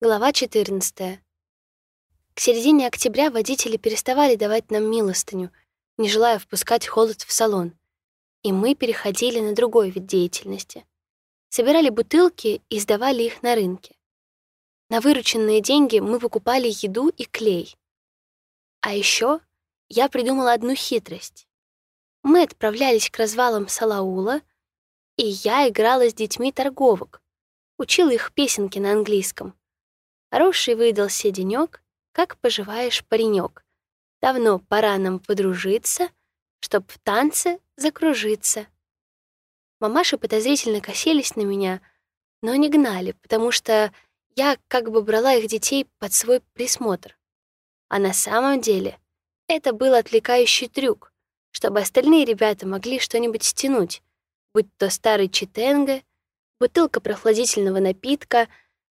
Глава 14. К середине октября водители переставали давать нам милостыню, не желая впускать холод в салон, и мы переходили на другой вид деятельности. Собирали бутылки и сдавали их на рынке. На вырученные деньги мы покупали еду и клей. А еще я придумала одну хитрость. Мы отправлялись к развалам Салаула, и я играла с детьми торговок, учила их песенки на английском. Хороший выдался денёк, как поживаешь, паренек. Давно пора нам подружиться, чтоб в танце закружиться. Мамаши подозрительно косились на меня, но не гнали, потому что я как бы брала их детей под свой присмотр. А на самом деле это был отвлекающий трюк, чтобы остальные ребята могли что-нибудь стянуть, будь то старый читенго, бутылка прохладительного напитка —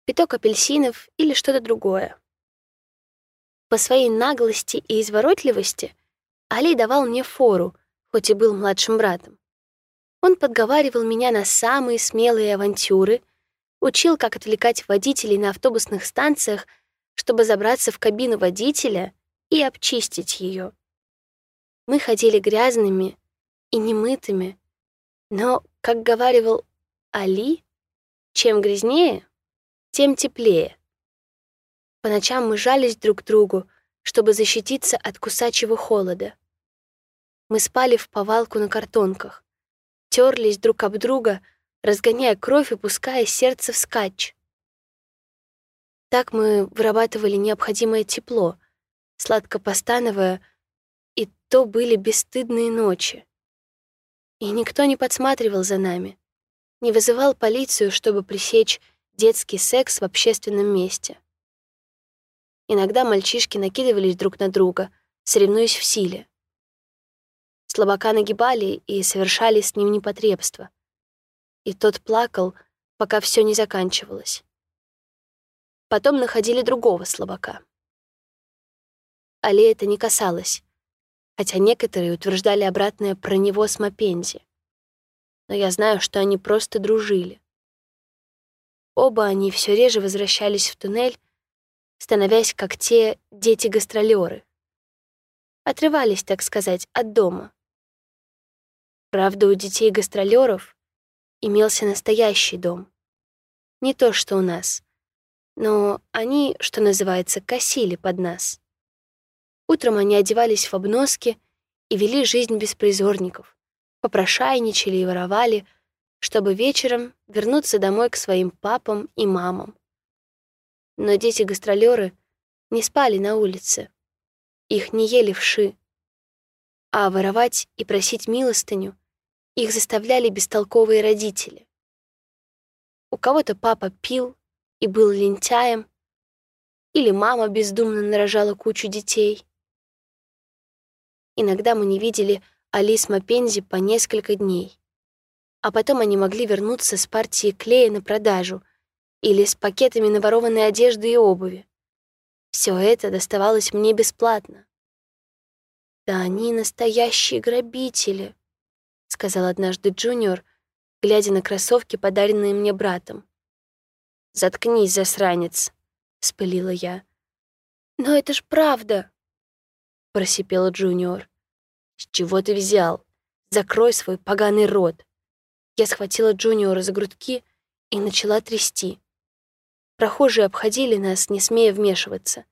пяток апельсинов или что-то другое. По своей наглости и изворотливости Али давал мне фору, хоть и был младшим братом. Он подговаривал меня на самые смелые авантюры, учил, как отвлекать водителей на автобусных станциях, чтобы забраться в кабину водителя и обчистить ее. Мы ходили грязными и немытыми, но, как говаривал Али, чем грязнее, тем теплее. По ночам мы жались друг к другу, чтобы защититься от кусачего холода. Мы спали в повалку на картонках, терлись друг об друга, разгоняя кровь и пуская сердце вскачь. Так мы вырабатывали необходимое тепло, сладко постановая, и то были бесстыдные ночи. И никто не подсматривал за нами, не вызывал полицию, чтобы пресечь детский секс в общественном месте. Иногда мальчишки накидывались друг на друга, соревнуясь в силе. Слабака нагибали и совершали с ним непотребство. И тот плакал, пока все не заканчивалось. Потом находили другого слабака. Али это не касалось, хотя некоторые утверждали обратное про него с Мапензи. Но я знаю, что они просто дружили. Оба они все реже возвращались в туннель, становясь как те дети-гастролеры. Отрывались, так сказать, от дома. Правда, у детей-гастролеров имелся настоящий дом. Не то, что у нас. Но они, что называется, косили под нас. Утром они одевались в обноски и вели жизнь беспризорников, попрошайничали и воровали — чтобы вечером вернуться домой к своим папам и мамам. Но дети-гастролёры не спали на улице. Их не ели вши. А воровать и просить милостыню их заставляли бестолковые родители. У кого-то папа пил и был лентяем, или мама бездумно нарожала кучу детей. Иногда мы не видели Алис Мапензи по несколько дней а потом они могли вернуться с партией клея на продажу или с пакетами наворованной одежды и обуви. Все это доставалось мне бесплатно. «Да они настоящие грабители», — сказал однажды Джуниор, глядя на кроссовки, подаренные мне братом. «Заткнись, засранец», — вспылила я. «Но это ж правда», — просипел Джуниор. «С чего ты взял? Закрой свой поганый рот. Я схватила Джуниора за грудки и начала трясти. Прохожие обходили нас, не смея вмешиваться.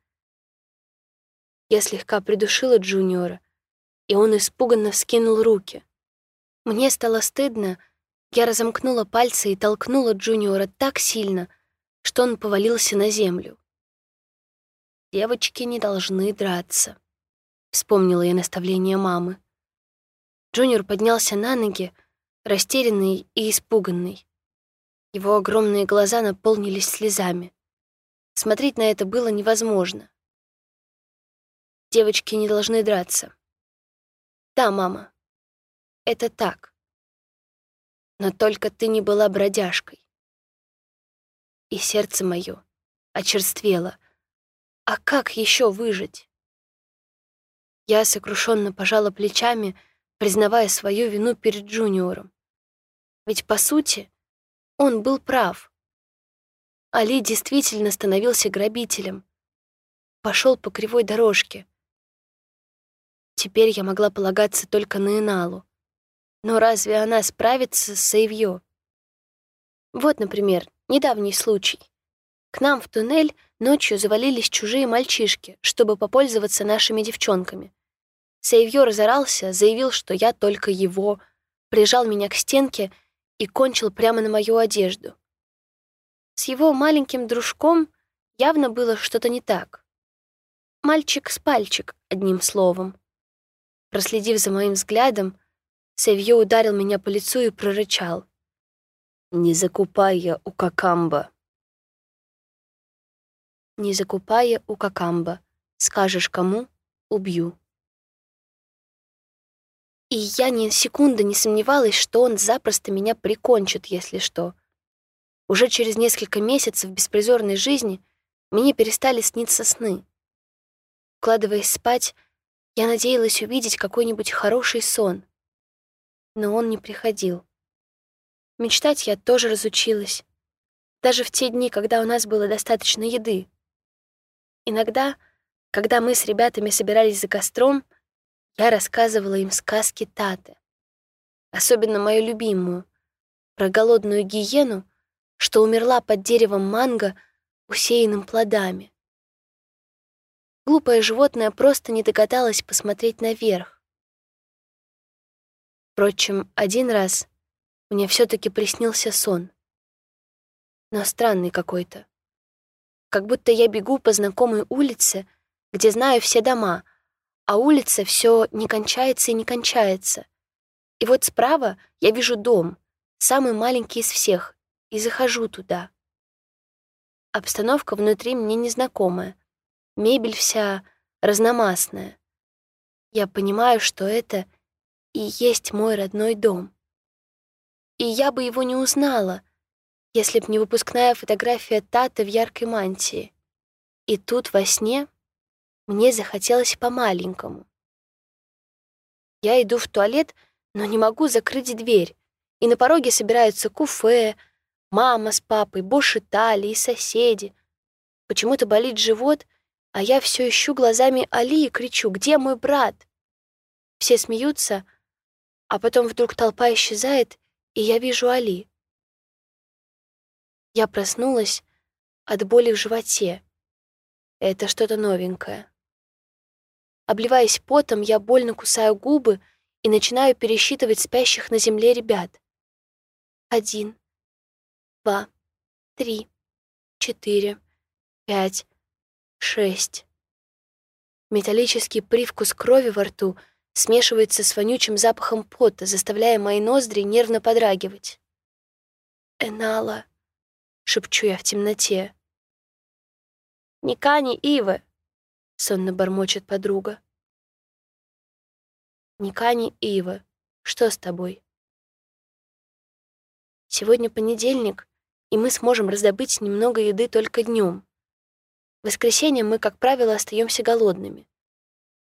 Я слегка придушила Джуниора, и он испуганно вскинул руки. Мне стало стыдно, я разомкнула пальцы и толкнула Джуниора так сильно, что он повалился на землю. «Девочки не должны драться», — вспомнила я наставление мамы. Джуниор поднялся на ноги, растерянный и испуганный. Его огромные глаза наполнились слезами. Смотреть на это было невозможно. Девочки не должны драться. Да, мама, это так. Но только ты не была бродяжкой. И сердце мое очерствело. А как еще выжить? Я сокрушенно пожала плечами, признавая свою вину перед Джуниором. Ведь, по сути, он был прав. Али действительно становился грабителем. Пошел по кривой дорожке. Теперь я могла полагаться только на Иналу. Но разве она справится с Сейвьё? Вот, например, недавний случай. К нам в туннель ночью завалились чужие мальчишки, чтобы попользоваться нашими девчонками. Сейвьё разорался, заявил, что я только его, прижал меня к стенке и кончил прямо на мою одежду. С его маленьким дружком явно было что-то не так. Мальчик с пальчик, одним словом. Проследив за моим взглядом, Севьё ударил меня по лицу и прорычал. «Не закупая у Какамба». «Не закупая у Какамба. Скажешь кому — убью». И я ни секунды не сомневалась, что он запросто меня прикончит, если что. Уже через несколько месяцев беспризорной жизни мне перестали сниться сны. Вкладываясь спать, я надеялась увидеть какой-нибудь хороший сон. Но он не приходил. Мечтать я тоже разучилась. Даже в те дни, когда у нас было достаточно еды. Иногда, когда мы с ребятами собирались за костром, я рассказывала им сказки Таты. Особенно мою любимую, про голодную гиену, что умерла под деревом манго, усеянным плодами. Глупое животное просто не догадалось посмотреть наверх. Впрочем, один раз мне все таки приснился сон. Но странный какой-то. Как будто я бегу по знакомой улице, где знаю все дома, а улица все не кончается и не кончается. И вот справа я вижу дом, самый маленький из всех, и захожу туда. Обстановка внутри мне незнакомая — Мебель вся разномастная. Я понимаю, что это и есть мой родной дом. И я бы его не узнала, если б не выпускная фотография Таты в яркой мантии. И тут во сне мне захотелось по-маленькому. Я иду в туалет, но не могу закрыть дверь, и на пороге собираются куфе, мама с папой, Бош Италии, соседи. Почему-то болит живот, а я все ищу глазами Али и кричу «Где мой брат?». Все смеются, а потом вдруг толпа исчезает, и я вижу Али. Я проснулась от боли в животе. Это что-то новенькое. Обливаясь потом, я больно кусаю губы и начинаю пересчитывать спящих на земле ребят. Один, два, три, четыре, пять, шесть. Металлический привкус крови во рту смешивается с вонючим запахом пота, заставляя мои ноздри нервно подрагивать. «Энала», — шепчу я в темноте. «Никани Ивы», — сонно бормочет подруга. «Никани Ива, что с тобой?» Сегодня понедельник, и мы сможем раздобыть немного еды только днем. В воскресенье мы, как правило, остаемся голодными.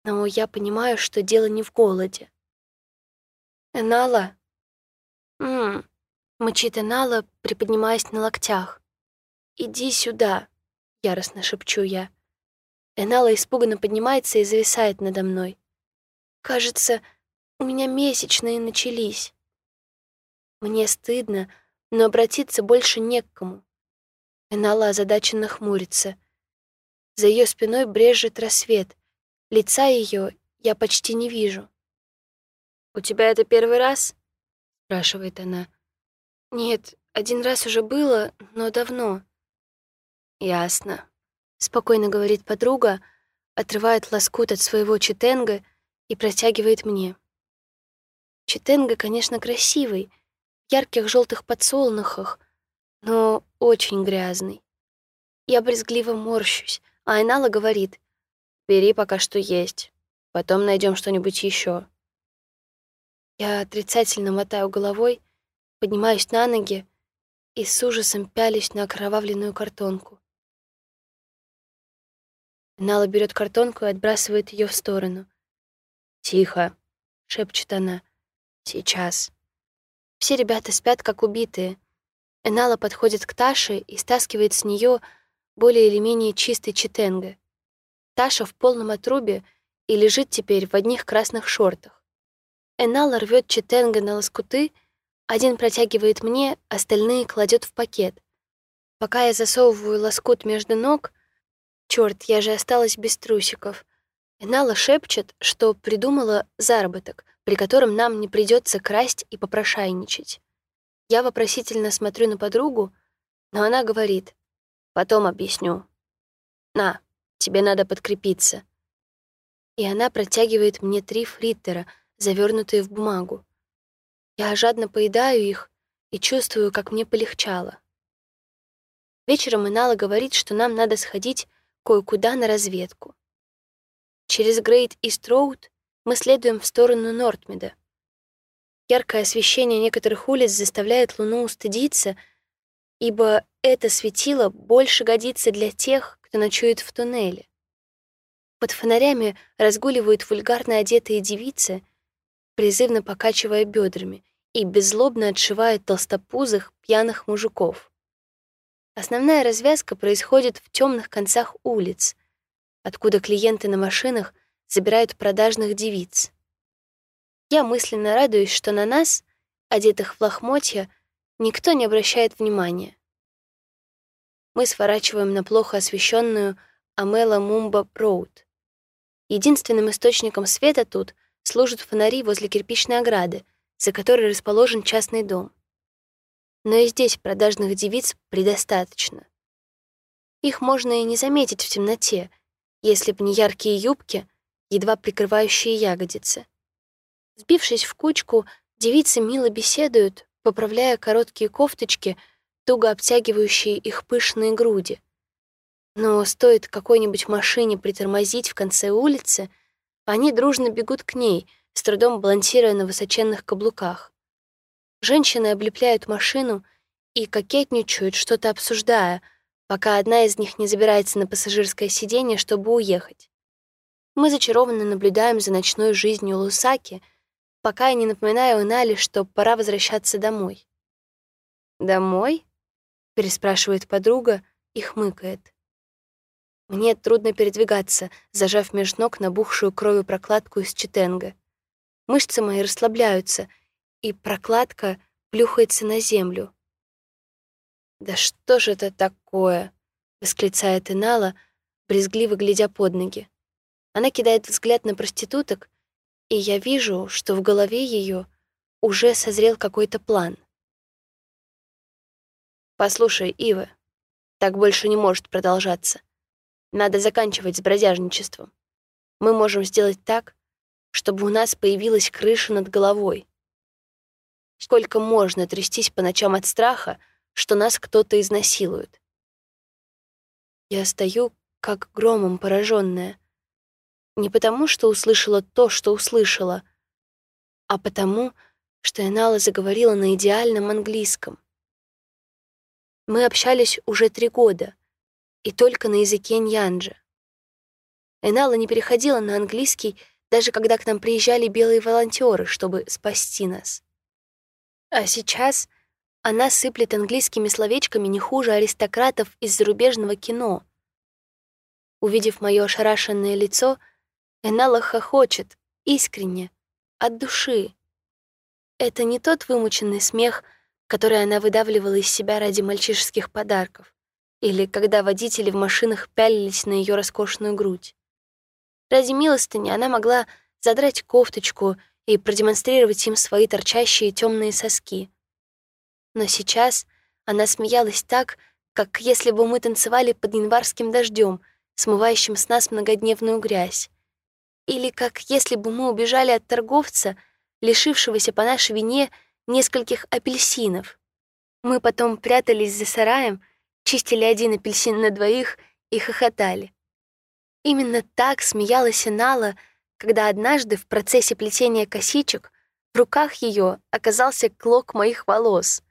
Но я понимаю, что дело не в голоде. «Энала?» «Ммм», — мычит Энала, приподнимаясь на локтях. «Иди сюда», — яростно шепчу я. Энала испуганно поднимается и зависает надо мной. «Кажется, у меня месячные начались». Мне стыдно, но обратиться больше не к кому. Энала озадаченно хмурится — за ее спиной брежет рассвет. Лица ее я почти не вижу. «У тебя это первый раз?» — спрашивает она. «Нет, один раз уже было, но давно». «Ясно», — спокойно говорит подруга, отрывает лоскут от своего читенга и протягивает мне. Читенга, конечно, красивый, в ярких желтых подсолнухах, но очень грязный. Я брезгливо морщусь, а Айнала говорит, «Бери пока что есть, потом найдем что-нибудь еще. Я отрицательно мотаю головой, поднимаюсь на ноги и с ужасом пялюсь на окровавленную картонку. Нала берет картонку и отбрасывает ее в сторону. «Тихо», — шепчет она. «Сейчас». Все ребята спят, как убитые. Энала подходит к Таше и стаскивает с нее более или менее чистый читенго. Таша в полном отрубе и лежит теперь в одних красных шортах. Энала рвет читенго на лоскуты, один протягивает мне, остальные кладет в пакет. Пока я засовываю лоскут между ног, черт, я же осталась без трусиков. Энала шепчет, что придумала заработок, при котором нам не придется красть и попрошайничать. Я вопросительно смотрю на подругу, но она говорит, потом объясню. На, тебе надо подкрепиться. И она протягивает мне три фриттера, завернутые в бумагу. Я жадно поедаю их и чувствую, как мне полегчало. Вечером Инала говорит, что нам надо сходить кое-куда на разведку. Через Грейт и Строуд мы следуем в сторону Нортмеда. Яркое освещение некоторых улиц заставляет Луну устыдиться, ибо это светило больше годится для тех, кто ночует в туннеле. Под фонарями разгуливают вульгарно одетые девицы, призывно покачивая бедрами, и беззлобно отшивают толстопузых пьяных мужиков. Основная развязка происходит в темных концах улиц, откуда клиенты на машинах забирают продажных девиц. Я мысленно радуюсь, что на нас, одетых в лохмотья, никто не обращает внимания. Мы сворачиваем на плохо освещенную Амела Мумба Роуд. Единственным источником света тут служат фонари возле кирпичной ограды, за которой расположен частный дом. Но и здесь продажных девиц предостаточно. Их можно и не заметить в темноте, если б не яркие юбки, едва прикрывающие ягодицы. Сбившись в кучку, девицы мило беседуют, поправляя короткие кофточки, туго обтягивающие их пышные груди. Но стоит какой-нибудь машине притормозить в конце улицы, они дружно бегут к ней, с трудом балансируя на высоченных каблуках. Женщины облепляют машину и кокетничают, что-то обсуждая, пока одна из них не забирается на пассажирское сиденье, чтобы уехать. Мы зачарованно наблюдаем за ночной жизнью Лусаки — пока я не напоминаю Нале, что пора возвращаться домой. «Домой?» — переспрашивает подруга и хмыкает. Мне трудно передвигаться, зажав меж ног набухшую кровью прокладку из читенга. Мышцы мои расслабляются, и прокладка плюхается на землю. «Да что же это такое?» — восклицает Инала, брезгливо глядя под ноги. Она кидает взгляд на проституток, и я вижу, что в голове ее уже созрел какой-то план. «Послушай, Ива, так больше не может продолжаться. Надо заканчивать с бродяжничеством. Мы можем сделать так, чтобы у нас появилась крыша над головой. Сколько можно трястись по ночам от страха, что нас кто-то изнасилует? Я стою, как громом пораженная, не потому, что услышала то, что услышала, а потому, что Энала заговорила на идеальном английском. Мы общались уже три года, и только на языке ньянджа. Энала не переходила на английский, даже когда к нам приезжали белые волонтеры, чтобы спасти нас. А сейчас она сыплет английскими словечками не хуже аристократов из зарубежного кино. Увидев мое ошарашенное лицо, Энала хохочет, искренне, от души. Это не тот вымученный смех, который она выдавливала из себя ради мальчишеских подарков, или когда водители в машинах пялились на ее роскошную грудь. Ради милостыни она могла задрать кофточку и продемонстрировать им свои торчащие темные соски. Но сейчас она смеялась так, как если бы мы танцевали под январским дождем, смывающим с нас многодневную грязь. Или как если бы мы убежали от торговца, лишившегося по нашей вине нескольких апельсинов. Мы потом прятались за сараем, чистили один апельсин на двоих и хохотали. Именно так смеялась Инала, когда однажды в процессе плетения косичек в руках ее оказался клок моих волос,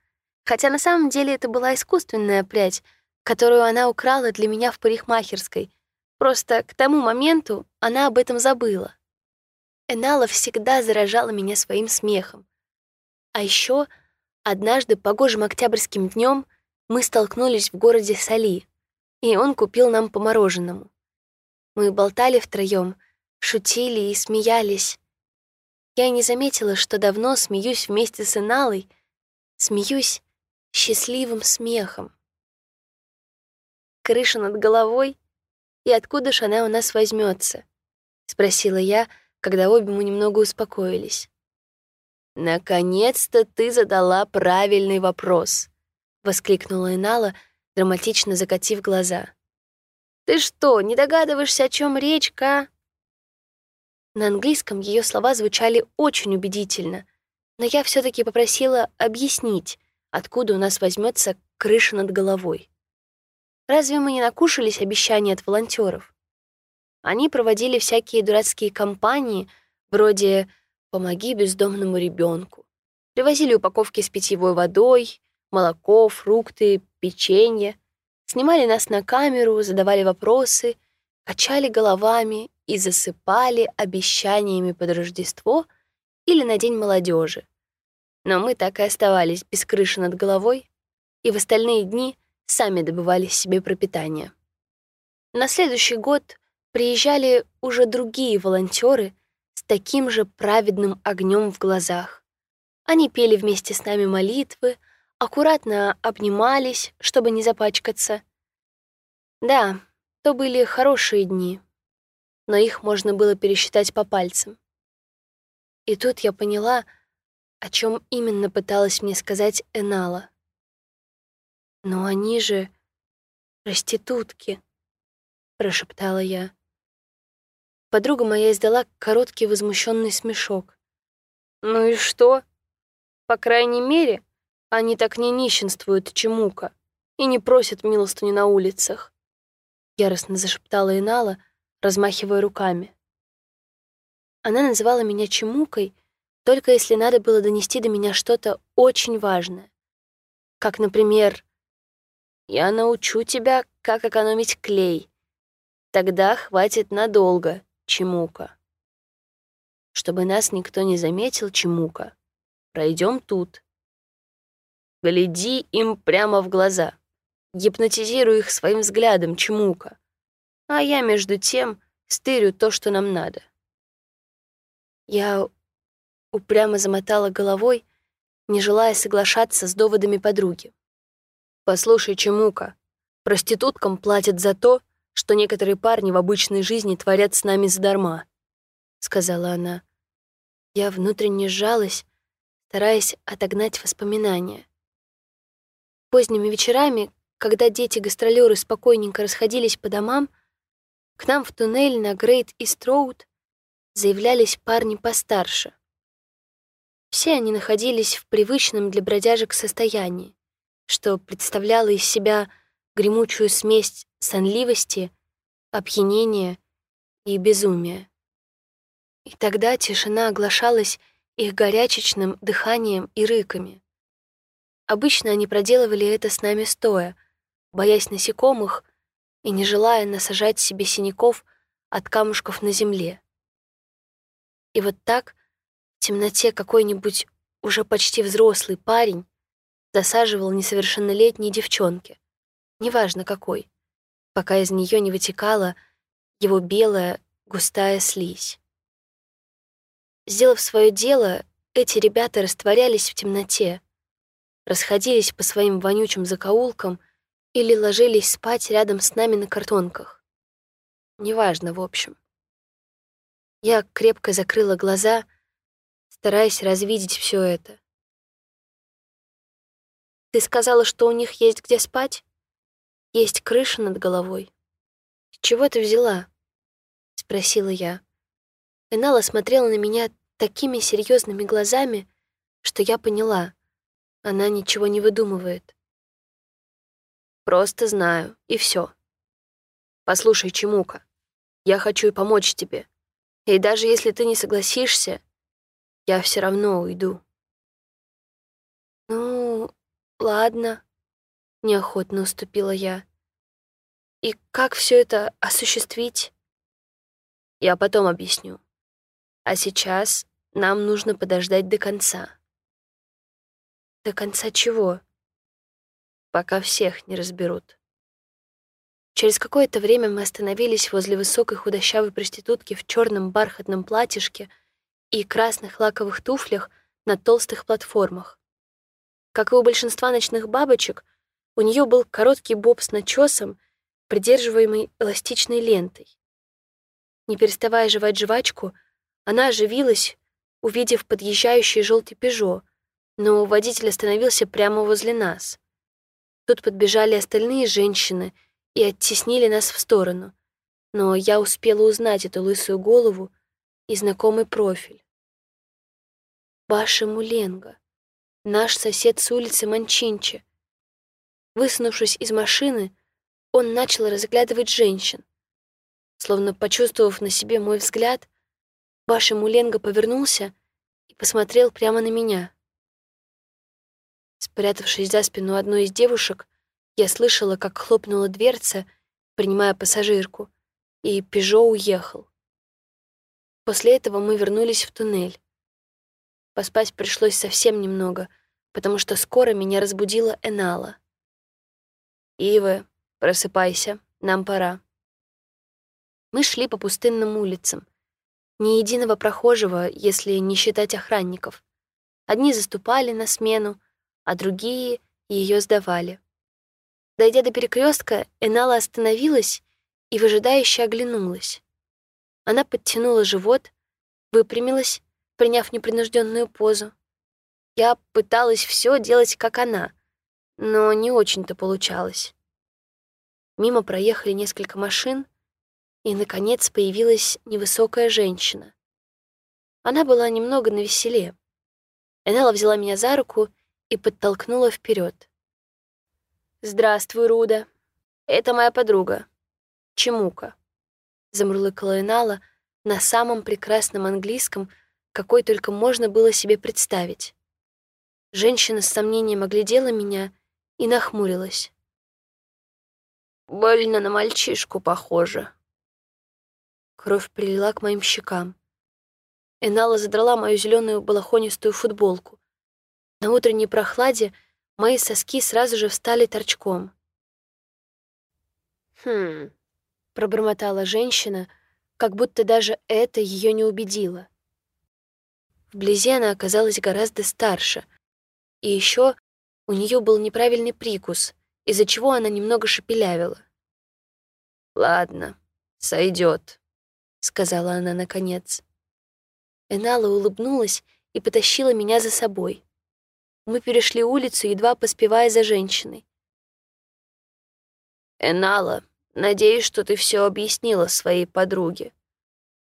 хотя на самом деле это была искусственная прядь, которую она украла для меня в парикмахерской, Просто к тому моменту она об этом забыла. Энала всегда заражала меня своим смехом. А еще Однажды погожим октябрьским днем мы столкнулись в городе Сали, и он купил нам по мороженому. Мы болтали втроем, шутили и смеялись. Я не заметила, что давно смеюсь вместе с Иналой, смеюсь счастливым смехом. Крыша над головой, и откуда ж она у нас возьмется? спросила я, когда обе мы немного успокоились. «Наконец-то ты задала правильный вопрос», — воскликнула Инала, драматично закатив глаза. «Ты что, не догадываешься, о чем речь, Ка?» На английском ее слова звучали очень убедительно, но я все таки попросила объяснить, откуда у нас возьмется крыша над головой. Разве мы не накушались обещаний от волонтеров? Они проводили всякие дурацкие кампании, вроде «Помоги бездомному ребенку. Привозили упаковки с питьевой водой, молоко, фрукты, печенье. Снимали нас на камеру, задавали вопросы, качали головами и засыпали обещаниями под Рождество или на День молодежи. Но мы так и оставались без крыши над головой, и в остальные дни сами добывали себе пропитание. На следующий год приезжали уже другие волонтеры — с таким же праведным огнем в глазах. Они пели вместе с нами молитвы, аккуратно обнимались, чтобы не запачкаться. Да, то были хорошие дни, но их можно было пересчитать по пальцам. И тут я поняла, о чем именно пыталась мне сказать Энала. «Но они же проститутки», — прошептала я. Подруга моя издала короткий возмущенный смешок. «Ну и что? По крайней мере, они так не нищенствуют, Чемука, и не просят милостыни на улицах», — яростно зашептала Инала, размахивая руками. Она называла меня Чемукой, только если надо было донести до меня что-то очень важное. Как, например, «Я научу тебя, как экономить клей. Тогда хватит надолго, Чемука. Чтобы нас никто не заметил, Чемука, пройдем тут. Гляди им прямо в глаза. Гипнотизируй их своим взглядом, Чемука. А я, между тем, стырю то, что нам надо. Я упрямо замотала головой, не желая соглашаться с доводами подруги. «Послушай, Чемука, проституткам платят за то, что некоторые парни в обычной жизни творят с нами задарма», — сказала она. Я внутренне сжалась, стараясь отогнать воспоминания. Поздними вечерами, когда дети-гастролёры спокойненько расходились по домам, к нам в туннель на Грейт и Строуд заявлялись парни постарше. Все они находились в привычном для бродяжек состоянии, что представляло из себя гремучую смесь сонливости, опьянения и безумия. И тогда тишина оглашалась их горячечным дыханием и рыками. Обычно они проделывали это с нами стоя, боясь насекомых и не желая насажать себе синяков от камушков на земле. И вот так в темноте какой-нибудь уже почти взрослый парень засаживал несовершеннолетней девчонке, неважно какой, пока из нее не вытекала его белая густая слизь. Сделав свое дело, эти ребята растворялись в темноте, расходились по своим вонючим закоулкам или ложились спать рядом с нами на картонках. Неважно, в общем. Я крепко закрыла глаза, стараясь развидеть все это. «Ты сказала, что у них есть где спать?» Есть крыша над головой. С чего ты взяла? Спросила я. Энала смотрела на меня такими серьезными глазами, что я поняла. Она ничего не выдумывает. Просто знаю, и все. Послушай, Чемука, я хочу и помочь тебе. И даже если ты не согласишься, я все равно уйду. Ну, ладно, неохотно уступила я. И как все это осуществить? Я потом объясню. А сейчас нам нужно подождать до конца. До конца чего? Пока всех не разберут. Через какое-то время мы остановились возле высокой худощавой проститутки в черном бархатном платьишке и красных лаковых туфлях на толстых платформах. Как и у большинства ночных бабочек, у нее был короткий боб с начесом, придерживаемый эластичной лентой. Не переставая жевать жвачку, она оживилась, увидев подъезжающий желтый «Пежо», но водитель остановился прямо возле нас. Тут подбежали остальные женщины — и оттеснили нас в сторону, но я успела узнать эту лысую голову и знакомый профиль. Баша Муленга, наш сосед с улицы Манчинчи. Высунувшись из машины, он начал разглядывать женщин. Словно почувствовав на себе мой взгляд, Баша Муленга повернулся и посмотрел прямо на меня. Спрятавшись за спину одной из девушек, я слышала, как хлопнула дверца, принимая пассажирку, и Пежо уехал. После этого мы вернулись в туннель. Поспать пришлось совсем немного, потому что скоро меня разбудила Энала. «Ивы, просыпайся, нам пора». Мы шли по пустынным улицам. Ни единого прохожего, если не считать охранников. Одни заступали на смену, а другие ее сдавали. Дойдя до перекрестка, Энала остановилась и выжидающе оглянулась. Она подтянула живот, выпрямилась, приняв непринужденную позу. Я пыталась все делать, как она, но не очень-то получалось. Мимо проехали несколько машин, и, наконец, появилась невысокая женщина. Она была немного навеселе. Энала взяла меня за руку и подтолкнула вперед. «Здравствуй, Руда. Это моя подруга. Чемука», — замурлыкала Энала на самом прекрасном английском, какой только можно было себе представить. Женщина с сомнением оглядела меня и нахмурилась. «Больно на мальчишку похоже». Кровь прилила к моим щекам. Энала задрала мою зеленую балахонистую футболку. На утренней прохладе — мои соски сразу же встали торчком. «Хм...» — пробормотала женщина, как будто даже это ее не убедило. Вблизи она оказалась гораздо старше, и еще у нее был неправильный прикус, из-за чего она немного шепелявила. «Ладно, сойдет», — сказала она наконец. Энала улыбнулась и потащила меня за собой. Мы перешли улицу, едва поспевая за женщиной. «Энала, надеюсь, что ты все объяснила своей подруге.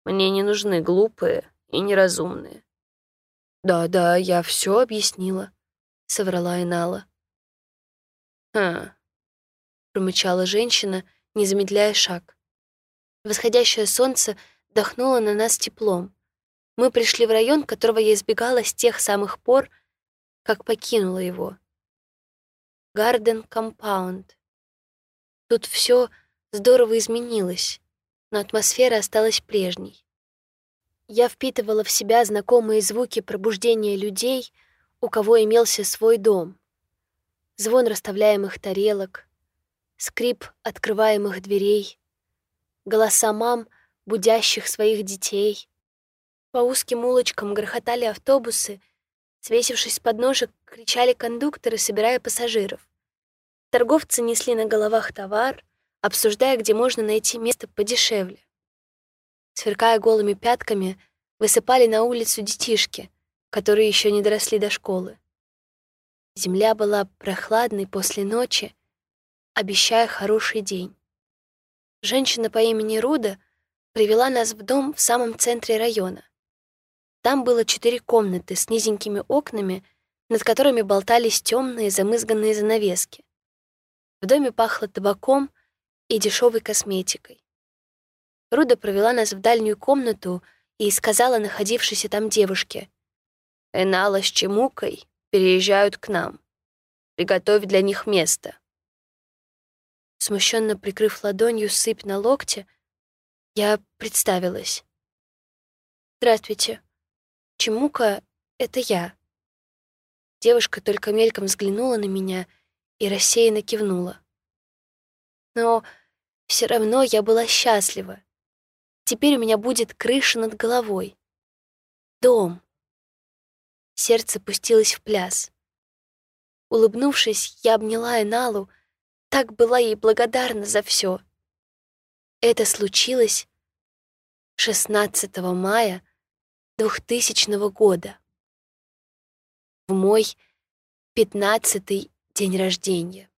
Мне не нужны глупые и неразумные». «Да-да, я все объяснила», — соврала Энала. «Хм», — промычала женщина, не замедляя шаг. Восходящее солнце дохнуло на нас теплом. Мы пришли в район, которого я избегала с тех самых пор, как покинула его. Гарден Компаунд. Тут все здорово изменилось, но атмосфера осталась прежней. Я впитывала в себя знакомые звуки пробуждения людей, у кого имелся свой дом. Звон расставляемых тарелок, скрип открываемых дверей, голоса мам, будящих своих детей. По узким улочкам грохотали автобусы — Свесившись с подножек, кричали кондукторы, собирая пассажиров. Торговцы несли на головах товар, обсуждая, где можно найти место подешевле. Сверкая голыми пятками, высыпали на улицу детишки, которые еще не доросли до школы. Земля была прохладной после ночи, обещая хороший день. Женщина по имени Руда привела нас в дом в самом центре района. Там было четыре комнаты с низенькими окнами, над которыми болтались темные замызганные занавески. В доме пахло табаком и дешевой косметикой. Руда провела нас в дальнюю комнату и сказала находившейся там девушке, «Энала с Чемукой переезжают к нам. Приготовь для них место». Смущенно прикрыв ладонью сыпь на локте, я представилась. «Здравствуйте. Чемука — это я». Девушка только мельком взглянула на меня и рассеянно кивнула. Но все равно я была счастлива. Теперь у меня будет крыша над головой. Дом. Сердце пустилось в пляс. Улыбнувшись, я обняла Эналу, так была ей благодарна за все. Это случилось 16 мая 2000 года, в мой пятнадцатый день рождения.